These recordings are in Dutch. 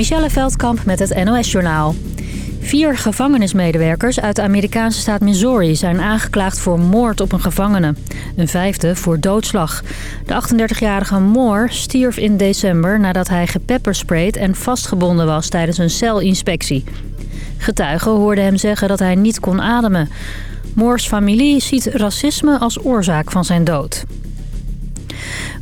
Michelle Veldkamp met het NOS-journaal. Vier gevangenismedewerkers uit de Amerikaanse staat Missouri zijn aangeklaagd voor moord op een gevangene. Een vijfde voor doodslag. De 38-jarige Moore stierf in december nadat hij gepeppersprayed en vastgebonden was tijdens een celinspectie. Getuigen hoorden hem zeggen dat hij niet kon ademen. Moores familie ziet racisme als oorzaak van zijn dood.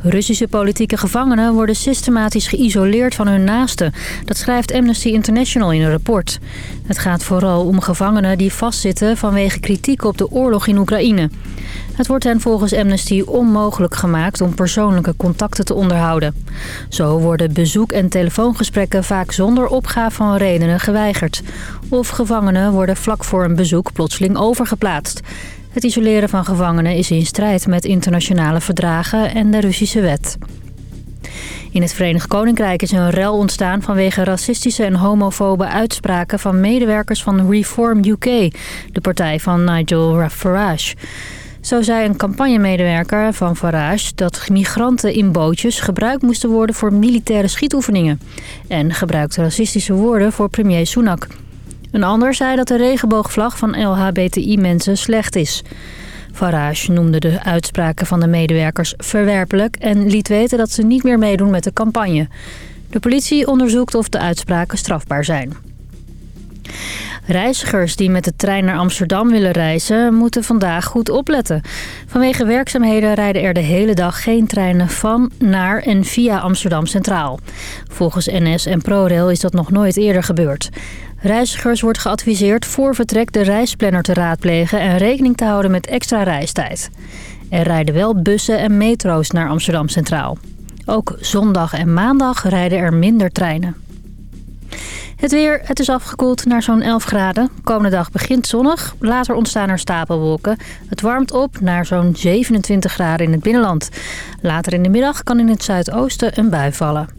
Russische politieke gevangenen worden systematisch geïsoleerd van hun naasten. Dat schrijft Amnesty International in een rapport. Het gaat vooral om gevangenen die vastzitten vanwege kritiek op de oorlog in Oekraïne. Het wordt hen volgens Amnesty onmogelijk gemaakt om persoonlijke contacten te onderhouden. Zo worden bezoek- en telefoongesprekken vaak zonder opgave van redenen geweigerd. Of gevangenen worden vlak voor een bezoek plotseling overgeplaatst. Het isoleren van gevangenen is in strijd met internationale verdragen en de Russische wet. In het Verenigd Koninkrijk is een rel ontstaan vanwege racistische en homofobe uitspraken van medewerkers van Reform UK, de partij van Nigel Farage. Zo zei een campagnemedewerker van Farage dat migranten in bootjes gebruikt moesten worden voor militaire schietoefeningen. En gebruikte racistische woorden voor premier Sunak. Een ander zei dat de regenboogvlag van LHBTI-mensen slecht is. Farage noemde de uitspraken van de medewerkers verwerpelijk... en liet weten dat ze niet meer meedoen met de campagne. De politie onderzoekt of de uitspraken strafbaar zijn. Reizigers die met de trein naar Amsterdam willen reizen... moeten vandaag goed opletten. Vanwege werkzaamheden rijden er de hele dag geen treinen van, naar en via Amsterdam Centraal. Volgens NS en ProRail is dat nog nooit eerder gebeurd. Reizigers wordt geadviseerd voor vertrek de reisplanner te raadplegen... en rekening te houden met extra reistijd. Er rijden wel bussen en metro's naar Amsterdam Centraal. Ook zondag en maandag rijden er minder treinen. Het weer, het is afgekoeld naar zo'n 11 graden. Komende dag begint zonnig, later ontstaan er stapelwolken. Het warmt op naar zo'n 27 graden in het binnenland. Later in de middag kan in het zuidoosten een bui vallen.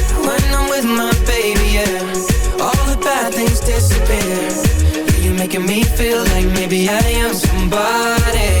making me feel like maybe I am somebody.